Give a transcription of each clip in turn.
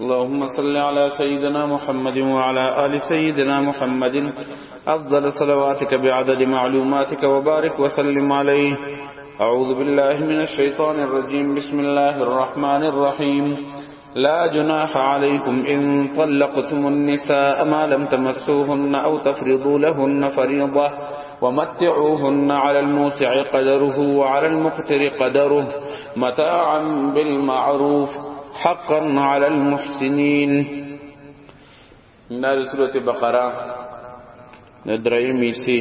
اللهم صل على سيدنا محمد وعلى آل سيدنا محمد أفضل صلواتك بعدد معلوماتك وبارك وسلم عليه أعوذ بالله من الشيطان الرجيم بسم الله الرحمن الرحيم لا جناح عليكم إن طلقتم النساء ما لم تمسوهن أو تفرضوا لهن فريضة ومتعوهن على الموسع قدره وعلى المقتر قدره متاعا بالمعروف حقا على المحسنين نار سورة بقرة ندرائم ایسی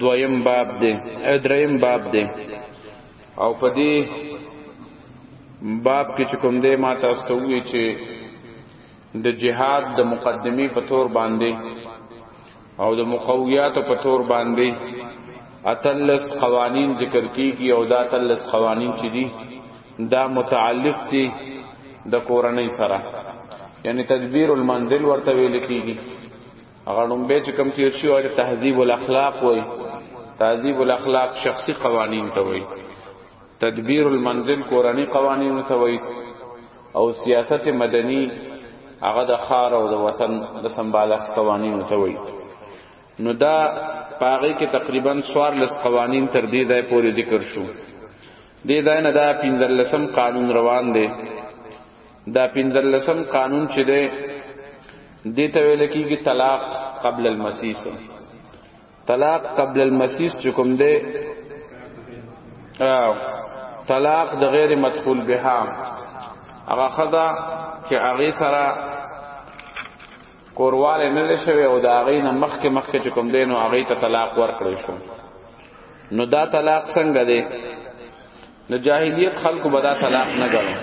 دویم باب دی دریم باب دی او په دې باب کې چې کوم دی ما تاسو ته وی چې د جهاد د مقدمه په تور باندې او د مقویات په تور باندې اتلس قوانین ذکر کیږي او دا اتلس قوانین چې دي دا متعلق دي د کورنۍ سره یعنی تدبیر المنزل ورته ویل کیږي هغه لومبه چې کم تیر شي او تهذیب الاخلاق وای تهذیب الاخلاق شخصي قوانین ته وای تدبیر المنزل کورنی قوانینو ته وایي او سیاست مدنی هغه د خار او د وطن د سمبالښت قوانینو ته وایي نو دا پاغه کې تقریبا سوار لس قوانین تر دې ځای پورې ذکر شو دې ځای نه دا پنځلسم قانون روان دی دا پنځلسم قانون چې دی دې ته ویل کېږي طلاق قبل المسیس طلاق قبل المسیس چې کوم دی او طلاق د غیر مدخول بها هغه خدا چې هغه سره کورواله نه لشوي او دا هغه نه مخکې مخکې چې کوم دی نو هغه ته طلاق ورکړی شو نو دا طلاق څنګه دی د جاهلیت خلکو به دا طلاق نه غواړي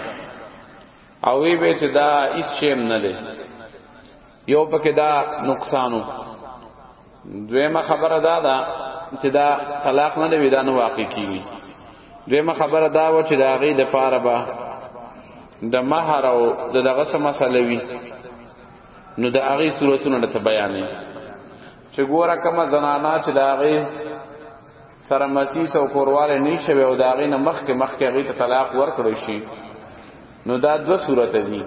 او وی به چې دا هیڅ شی نه دی یو پکې دا نقصانو دویمه خبره دا ده چې دا طلاق نه دی دا نه واقع کیږي دویمه خبره دا و چې دا غي د پاره به د مہر او د دغه سم مسله وی نو د هغه صورتونه ته بیانې چې ګوره کومه زنانا چې د هغه سره مسیس او کورواله نه شوي او د هغه نه مخ کې مخ کې هغه ته طلاق ورکړي شي نو دا دو صورت دي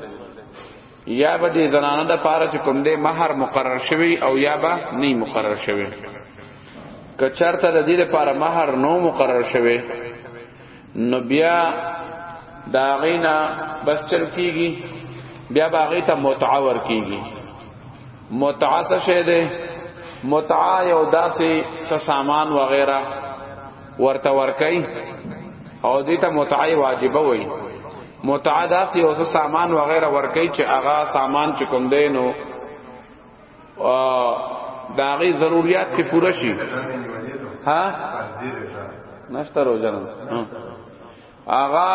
یا به دې زنانه د پاره چې کوم دې مہر مقرر شوی او یا به نه مقرر شوی که چرته د دې لپاره مہر نو مقرر شوی نو بیا دا غینا بس چل کیږي بیا باغی ته متعور کیږي متعا څه شه ده متعا یو داسې څه سامان وغیرہ ورته ورکای او دې ته متعا واجبه وای متعدا سی او سامان وغیرہ ورکی چې هغه سامان چې کوم دی نو داغي ضرورت کې پوره شي ها نشته روزنه آغا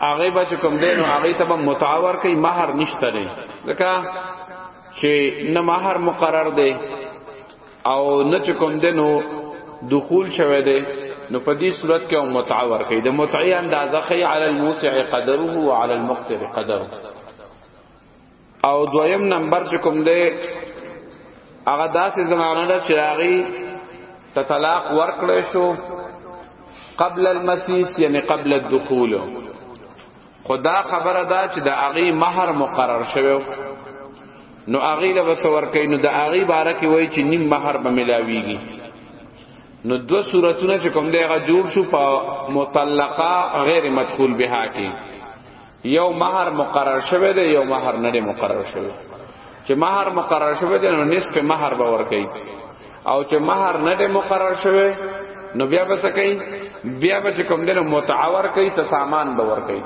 هغه به چې کوم دین هغه ته به متاور کوي مہر نشته نه ځکه چې نه مہر مقرر دی او نه چې کوم دنو دخول شوه دی نو په دې صورت کې او متع ورکې د متعې اندازه خي علی الموسع قدره او علی المقتر قدره او دویم نمبر چې کوم دی هغه داسې زنانه ده چې هغه ته طلاق ورکړې شو قبل المسیس یعنی قبل الدخول خدا خبره دا چې د اغي مہر مقرر شوی نو اغي له وسور کوي نو د اغي باره کې وای چې نیم مہر به ملاويږي نو دو صورتونه چې کوم دی هغه جوړ شو په مطلقه غیر مدخول بها کې یو مہر مقرر شوه دی یو مہر نه مقرر شوه چې مہر مقرر شوی دی نو نصف مہر به ورکړي او چې مہر نه دی مقرر شوی نو بیا به څه کوي بیا به کوم دنه متعور کوي څه سامان به ورکړي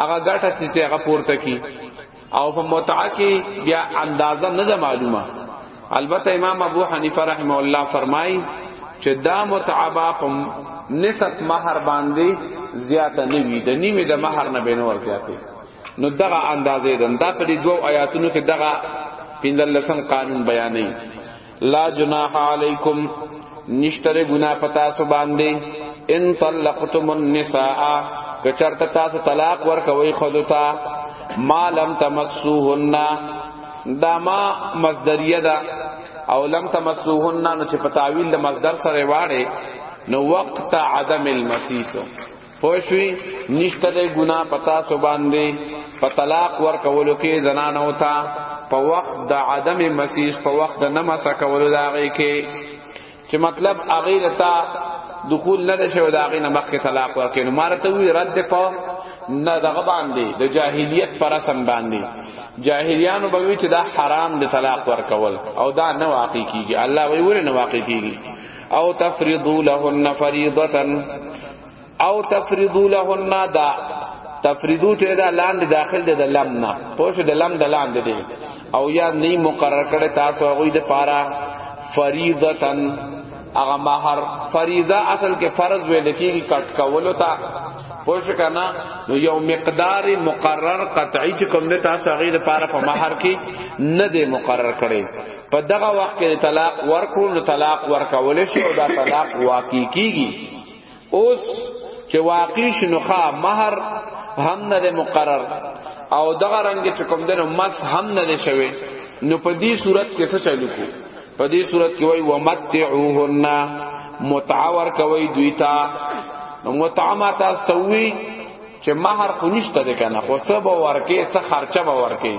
هغه ګټه چې هغه پورته کی او په متعه کې بیا اندازه نه ده معلومه البته امام ابو حنیفه رحمه الله فرمایي چې دا متعبا په نسب مہر باندې زیاته نه وي د نیمه د مہر نه بنور زیاته نو دغه اندازې دن دا په دې دوو آیاتونو کې دغه پنځلسم قانون بیانې لا جناح علیکم نشتره گنا پتا سو باندې ان طلقتم النساء کچرتا تاسو طلاق ورکوي خودتا ما لم تمسوهن دا ما مصدریه ده او لم تمسوهن نو چې په تعویل د مصدر سره واړې نو وقت عدم المسیس پوښوی نشته د ګنا پتا سو باندې په طلاق ور کولو کې زنان او تا په وخت د عدم مسیس په وخت د نمس کولو داږي کې چې مطلب اغه لتا دخول نه شو دا غینه مخکې طلاق ورکړي نو مارته وی رد په نه دغه باندې د جاهلیت پر رسم باندې جاهلیانو به وی چې دا حرام د طلاق ورکول او دا نه واقع کیږي الله وی ور نه واقع کیږي او تفرضوا لهن فريضه او تفرضوا لهن دا تفریدو ته دا لاندې داخل دي د لم نه پوه شو د لم د لاندې دي او یا نه مقرر کړي تاسو هغه د پارا فریضتن هغه مہر فریضه اصل کې فرض ویل کېږي کټ کولو ته پوه شو کنه نو یو مقدار مقرر قطعی چې کوم نه تاسو هغه د پارا په مہر کې نه دی مقرر کړي په دغه وخت کې طلاق ورکول طلاق ورکول شي او دا طلاق واقع کیږي اوس چې واقع شنوخه مہر هم نه مقرر او دغه رنگ چې کوم دنو مس هم نه شوي نو په دې صورت کې څه چلو کو په دې صورت کې وای ومتعوهن متعور کوي دوی ته نو متعما تاسو ته وی چې مہر خو نشته ده کنه خو سبا ورکه څه خرچه به ورکه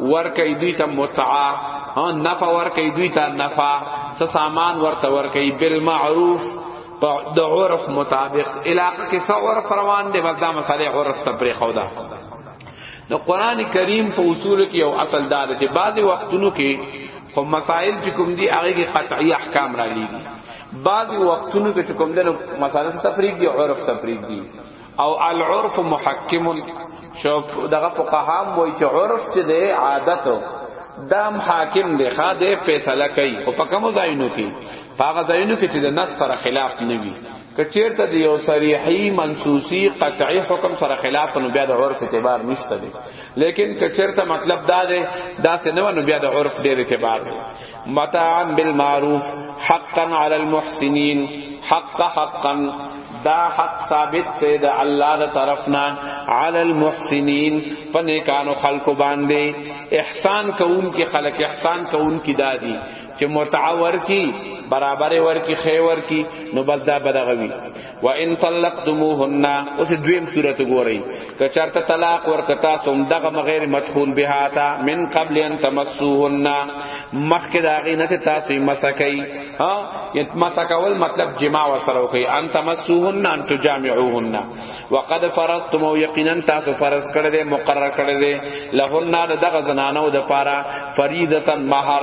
ورکې دوی ته متعه ها نفع ورکې دوی ته نفع څه سامان ورته ورکې بالمعروف د عرف مطابق علاقه کې څو عرف روان دي بس دا مسله عرف ته پرې خو ده د قران کریم په اصول کې یو اصل دار چې بعضی وختونو کې خو مسائل چې کوم دي هغه کې قطعي احکام را لېږي بعضی وختونو کې چې کوم دنو مسائل تفریق دي عرف تفریق دي او العرف محکم شوف دغه فقهام وای چې عرف چې دی عادت دام حاکم دی ښا دی فیصله کوي او په کوم ځایونو کې هغه ځایونو کې چې د نص سره خلاف نه وي کچیرته دی یو صریحی منصوصی قطعی حکم سره خلاف نو بیا د عرف اعتبار نشته دی لیکن کچیرته مطلب دا دی دا څه نه نو بیا د عرف ډیر اعتبار دی متاعا بالمعروف حقا علی المحسنین حق حقا دا حق ثابت ته د الله د طرفنا علی المحسنین پنیکانو خلق باندې احسان کوون کې خلق احسان کوون کې دادی چې متعور کی برابر ور کی خیر ور کی نو بس دا بدغوی و ان طلقتموهن اوس دویم صورت ګورئ که چرته طلاق ورکتا سوم دغه مغیر مدخول بها تا من قبل ان تمسوهن مخک داغی نه تاسو مسکای ها یت مسکول مطلب جما و سره کوي ان تمسوهن ان تجامعوهن وقد فرضتم یقینا تاسو فرض کړی دی مقرر کړی دی لهن دغه زنانو د پاره فریضه مہر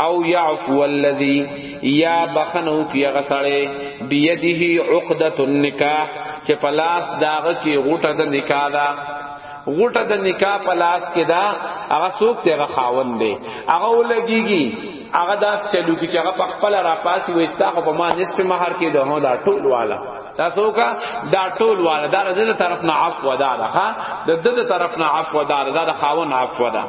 او يعفو الذي يا بخنو کی غسړې بيديه عقده النکاح چې پلاس داغه کی غټه د نکاح دا غټه د نکاح پلاس کې دا هغه څوک ته غخاون دی هغه ولګيږي هغه داس چلو کی چې هغه په خپل را پاسي وستا خو په ما نصف مہر کې ده هو دا ټول والا تاسو کا دا ټول والا دا د طرف نه عفو دار ښا د د طرف نه عفو دار دا د خاون عفو دار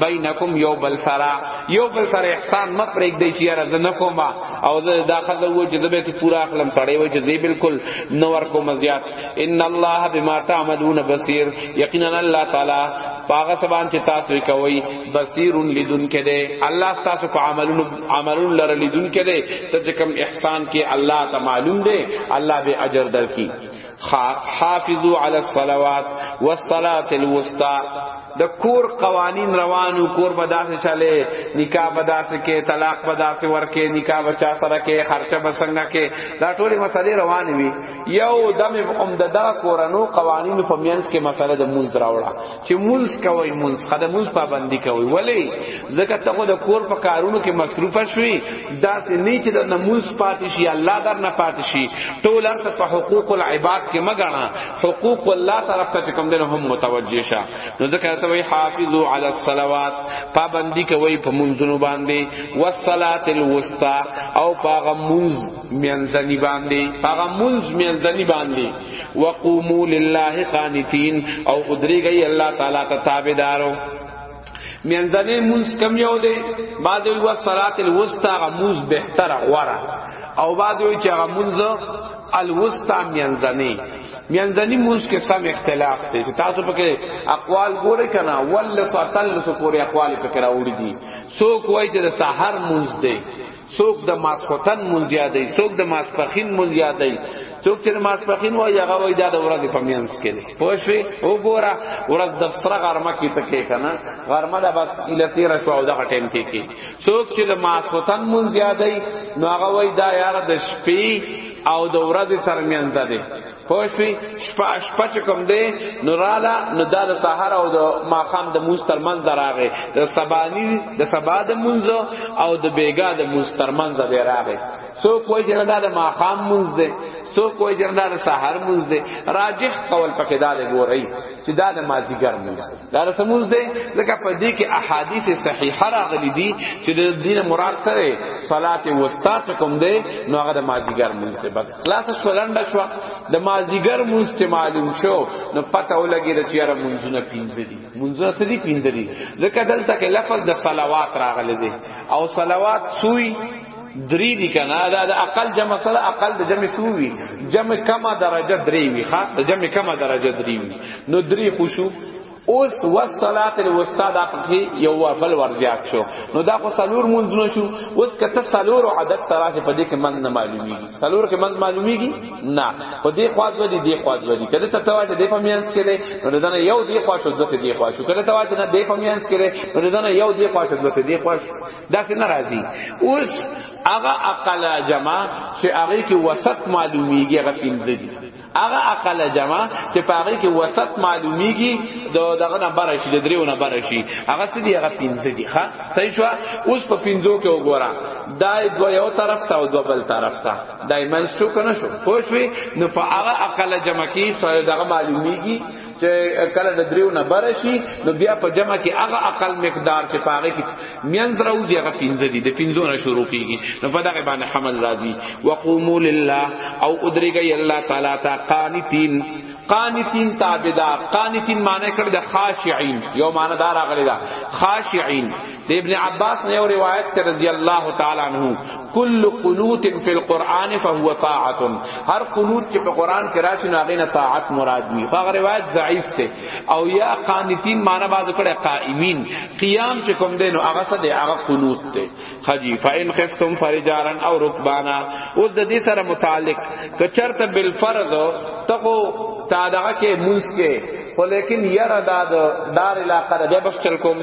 بینکم یو بل سره یو بل سره احسان م پرېګ دی چې یاره زنه کوما او زه دا خزه و چې زبې ته پورا اخلم سړی و چې زی بالکل نور کوم زیات ان الله بما تعملون بصیر یقینا الله تعالی پاغه سبان چې تاسو کوي بصیر لدن کې دی الله تاسو کو عملون عملون لره لدن کې دی ته کوم احسان کې الله ته معلوم دی الله به اجر درکې حافظو علی الصلوات والصلاه الوسطى د کور قوانین روانو کور به داسې چلے نکاح به داسې کې طلاق به داسې ورکې نکاح بچا سره کې خرچه به څنګه کې دا ټولې مسلې روانې وي یو دمه هم د دا کورنو قوانینو په مینس کې مسله د مونږ راوړه چې مونږ کوي مونږ خدای مونږ پابندي کوي ولی زکه ته خو د کور په کارونو کې مصروف شوي دا سې نه چې د مونږ پاتې شي الله در نه پاتې شي ټول انت په حقوق العباد کې مګنا حقوق الله طرف ته کوم دنه هم متوجه شه نو زکه ته وي حافظو علی الصلوات پابندي کوي په مونږونو باندې والصلاه الوسطى او پاغه مونږ میانځنی باندې هغه منځ میانځنی باندې وقومو لله قانتين او ادریږي الله تعالی ته تابعدارو میانځنی منځ کم یو دی بعد وی صلات الوسطى هغه منځ بهتر غوړه او بعد وی چې هغه منځ الوسطى میانځنی میانځنی موږ کې سم اختلاف دی چې تاسو پکې اقوال ګوره کنه ول ساتل سو پورې اقوال پکې راوړي دي سو کوی چې د سحر موږ دی څوک د ماسختن مونږ یادای څوک د ماسپخین مونږ یادای څوک چې ماسپخین وای هغه وای دا د ورځې په میانس کې دی پوه شوې وګوره ورځ د سره غرمه کې پکې کنه غرمه دا بس اله 13 شو او دا ټیم کې کې څوک چې د ماسختن مونږ یادای نو هغه وای دا یار د شپې او د ورځې ترمنځ دی پوښوی شپه شپه چې کوم دی نو رااله نو دا د سحر او د ماقام د موز تر منځ راغی د سبانی د سبا د منځ او د بیګا د موز تر منځ به راغی سو کوی جن دا د ماقام منځ دی سو کوی جن دا د سحر منځ دی راجح قول پکې دا دی ګورای چې دا د مازیګر منځ دا د سموز دی ځکه په دې کې احادیث صحیحه راغلي دي چې د دین مراد سره صلات وسطا کوم دی نو هغه د مازیګر منځ دی بس خلاص شو لنډه شو د مازیګر مونږ ته معلوم شو نو پته ولګی د چیرې مونږونه پینځه دي مونږونه څه دي پینځه دي ځکه دلته کې لفظ د صلوات راغلی دی او صلوات سوی دری دی کنه دا د اقل جمع سره اقل د جمع سوی جمع کما درجه دری وی خاص د جمع کما درجه دری وی نو دری خوشو اوس والصلاه الوسطى دا پکې یو بل ور زیات شو نو دا خو سلور منځونه شو اوس کته سلور عدد تراش په دې کې من نه معلومیږي سلور کې من معلومیږي نه په دې خواځ ودی دې خواځ ودی کله ته تواجه دې په میانس کې نو دنه یو دې خوا شو دته دې خوا شو کله تواجه نه دې په میانس کې نو دنه یو دې خوا شو دته دې خوا شو دا څنګه راځي اوس هغه اقلا جمع چې هغه کې وسط معلومیږي هغه پنځه دي هغه عقل جمع چې پاره کې وسط معلومیږي د دغه نه بره شي د دریو نه بره شي هغه څه دی هغه پینځه دي ښا صحیح شو اوس په پینځو کې وګوره دا دو یو طرف ته او دو بل طرف ته دایمن شو کنه شو خوشوي نو په هغه عقل جمع کې دغه معلومیږي چې کله د دریو نه بر شي نو بیا په جمع کې هغه اقل مقدار چې پاره کې مینځ راوځي هغه پنځه دي د پنځو نه شروع کیږي نو په دغه باندې حمل راځي وقوموا لله او ادریږي الله تعالی تا قانتین قانتین تابعدار قانتین معنی کړ د خاشعين یو معنی دار غلی دا خاشعين د ابن عباس نے یو روایت تے رضی اللہ تعالی عنہ کل قنوت فی القرآن فهو طاعت ہر قنوت چې په قرآن کې راشي نو هغه نه طاعت مراد وي هغه روایت ضعیف ته او یا قانتین معنی باز کړه قائمین قیام چې کوم دین او هغه ته هغه قنوت ته خجی فین خفتم فرجارا او رکبانا او د دې سره متعلق کچرته بالفرض تقو تا دغه کې منس کې خو لیکن یره دا دار علاقه ده بس چل کوم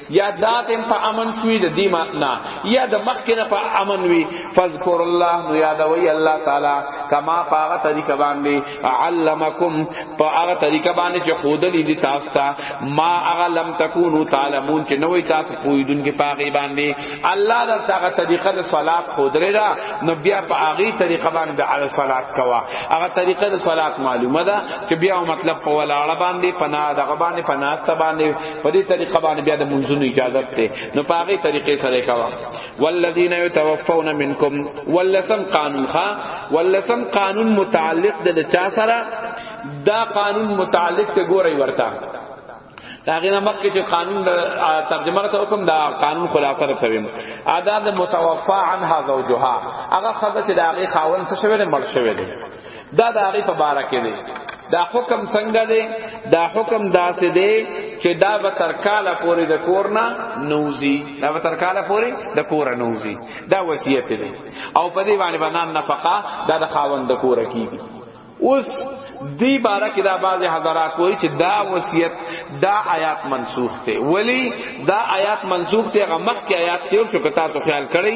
یا داتم په امن شوی د دې معنا یا د مخکنه په امن وی فذكر الله نو یادوي الله تعالی کما پاغه طریقه باندې علمکم په هغه طریقه باندې چې خود دې تاسو ته ما هغه لم تکونو تعلمون چې نوې تاسو پویدون کې پاغه باندې الله در هغه طریقه د صلات خود را نو بیا په هغه طریقه باندې علی صلات کوا هغه طریقه د صلات معلومه ده چې بیا مطلب په ولاړه باندې پناه دغه باندې پناسته باندې په دې طریقه باندې بیا د منځونو اجازه ته نو په هغه طریقې سره کوا والذین یتوفون منکم ولسم قانون ښا ولسم قانون متعلق د چا سره دا قانون متعلق ته ګوري ورته دا غینه مکه چې قانون ترجمه راته حکم دا قانون خلاصه راته ویم ادا د متوفا عنها زوجها هغه خدای چې دا غي خاون څه شوی مړ شوی دی دا د هغه په باره کې دی دا حکم څنګه دی دا حکم داسې دی چې دا به تر کاله پورې د کور نه نوزي دا به تر کاله پورې د کور نه نوزي دا وصیت دی او په دې باندې باندې نفقه دا د خاوند د کور کیږي اوس دی بارا کې دا بعض حضرات وایي چې دا وصیت دا آیات منسوخ ته ولی دا آیات منسوخ ته غمق کې آیات تیر شو کتا تو خیال کړی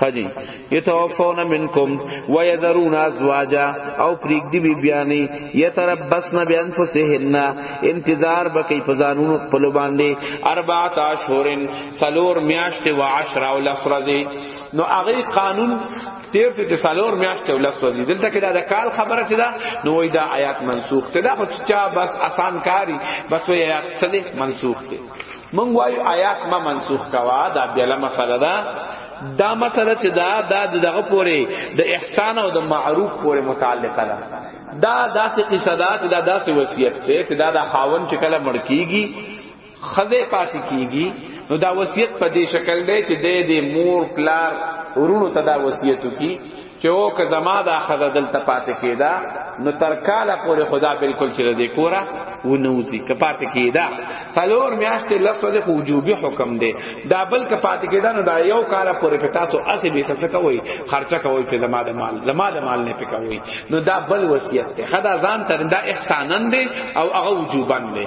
خدی یتوفون منکم و یذرون ازواجا او پریک دی بی بیانی یتربصن بانفسهن انتظار بکی پزانونو خپل باندې اربعه اشهرن سلور میاشت و عشر او لسرزی نو هغه قانون تیر ته سلور میاشت او لسرزی دلته کې دا کال خبره چې دا نو وای دا آیات منسوخ ته دا خو چا بس آسان کاری بس وای آیات څه منسوخ ته مونږ وایو آیات ما منسوخ کوا دا بیاله مسله ده دا مسله چې دا دا دغه پورې د احسان او د معروف پورې متعلقه ده دا داسې قصه ده چې دا داسې وصیت ده چې دا د خاون چې کله مړ کیږي خزه پاتې کیږي نو دا وصیت په دې شکل دی چې د دې مور پلار ورونو ته دا وصیت کی چې او که زما دا خزه دلته پاتې کیدا نو تر کاله پورې خدا بالکل چې دې کورا و نوځي که پاتې کیدا څلور میاشتې لفظ د وجوبي حکم دی دا بل که پاتې کیدا نو دا یو کاله پورې په تاسو اسی به څه کوي خرچه کوي په زما د مال زما د مال نه پکوي نو دا بل وصیت دی خدا ځان تر دا احسانن دی او هغه وجوبن دی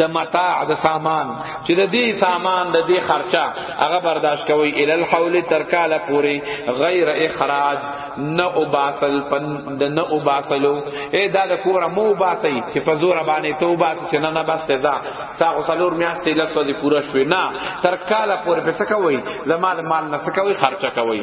د متاع د سامان چې د دې سامان د دې خرچه هغه برداشت کوي ال الحول تر کاله پوری غیر اخراج نه وباسل پن د نه وباسلو اے دا د کور مو باسی چې په زور باندې توبه چې نه نه بس دا تا غسلور میاشتې لسو دې پوره شوې نه تر کاله پوری پس کوي زمال مال نه کوي خرچه کوي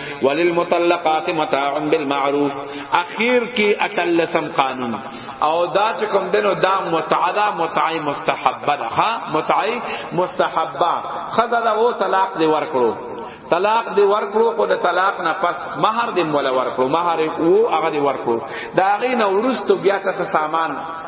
وللمطلقات متاع بالمعروف اخیر کی اتلسم قانون او دا چې کوم دنو دا متعدا متعی مستحبه ده ها متعی مستحبه خدای دا و طلاق دی ورکړو طلاق دی ورکړو کو د طلاق نه پس مہر دی مولا ورکړو مہر او هغه دی ورکړو دا غي نه ورستو بیا څه سامان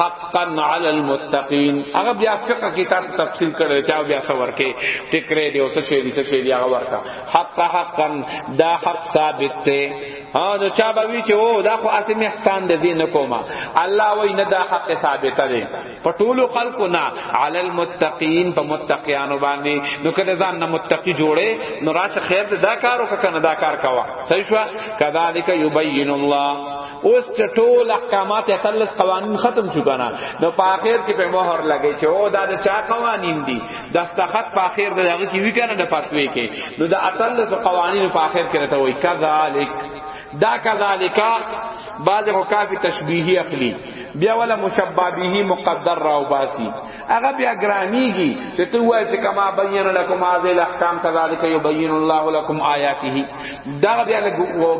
حقا علی المتقین هغه بیا فقہ کتاب تفصیل کړی چا بیا خبر کې ټکرې دی اوس شی دی شی دی هغه ورکا حق حقا دا حق ثابت دی ها نو چا به وی چې او دا خو اسمه احسان دی دین کوما الله وای نه دا حق ثابت دی په ټولو خلقو نه علی المتقین په متقیانو باندې نو کله ځان نه متقی جوړه نو راشه خیر دا کارو کنه دا کار کوا صحیح شو کذالک یبین الله اوس چې ټول احکامات اتلس قوانین ختم شو کنه نو په اخر کې په مهر لګی چې او دا د چا قوانین دي دستخط په اخر د هغه کې وی کنه د فتوی کې نو د اتلس قوانین په اخر کې راته وای کذالک دا کذالک بعض کو کافی تشبیهی اخلی بیا ولا مشبابه مقدر را وباسی هغه بیا گرانیږي چې تو وای چې کما بین لکم هذه الاحکام کذالک یبین الله لکم آیاته دا بیا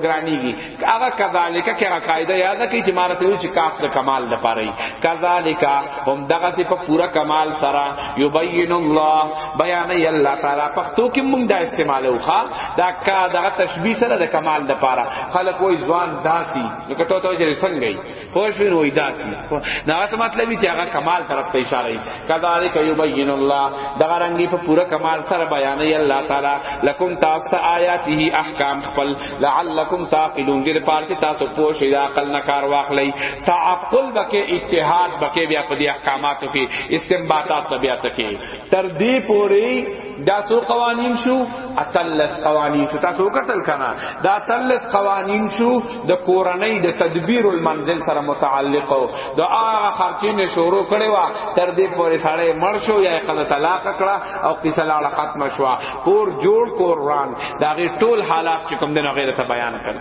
ګرانیږي هغه کذالک کړه قاعده یاد کړئ چې مارا ته چې کاف د کمال د پاره کذالک هم دغه ته په پورا کمال سره یبین الله بیان ای الله تعالی پختو کې موږ دا استعمال وخا دا کا دغه تشبیه سره د کمال د پاره خلق وې ځوان داسي نو کته ته چې څنګه خوش وین وای داسی دا څه مطلب چې هغه کمال طرف ته اشاره ای کذالک یبین الله دا رنگی په پورا کمال سره بیان ای الله تعالی لکم تاسو ته آیاته احکام خپل لعلکم تعقلون دې پار چې تاسو پوه شئ دا عقل نه کار واخلئ تعقل بکې اتحاد بکې بیا په دې احکاماتو کې استنباطات بیا تکې تر دې پوری دا سو قوانین شو اتلس قوانین شو تاسو قتل کنا دا اتلس قوانین شو د کورنۍ د تدبیر المنزل سره متعلق دا هغه خرچې نه شروع کړي وا تر دې پورې ساړې مړ شو یا قضا طلاق کړه او قصه لاړه ختم شو کور جوړ کور وران دا غي ټول حالات چې کوم دغه غیرت بیان کړي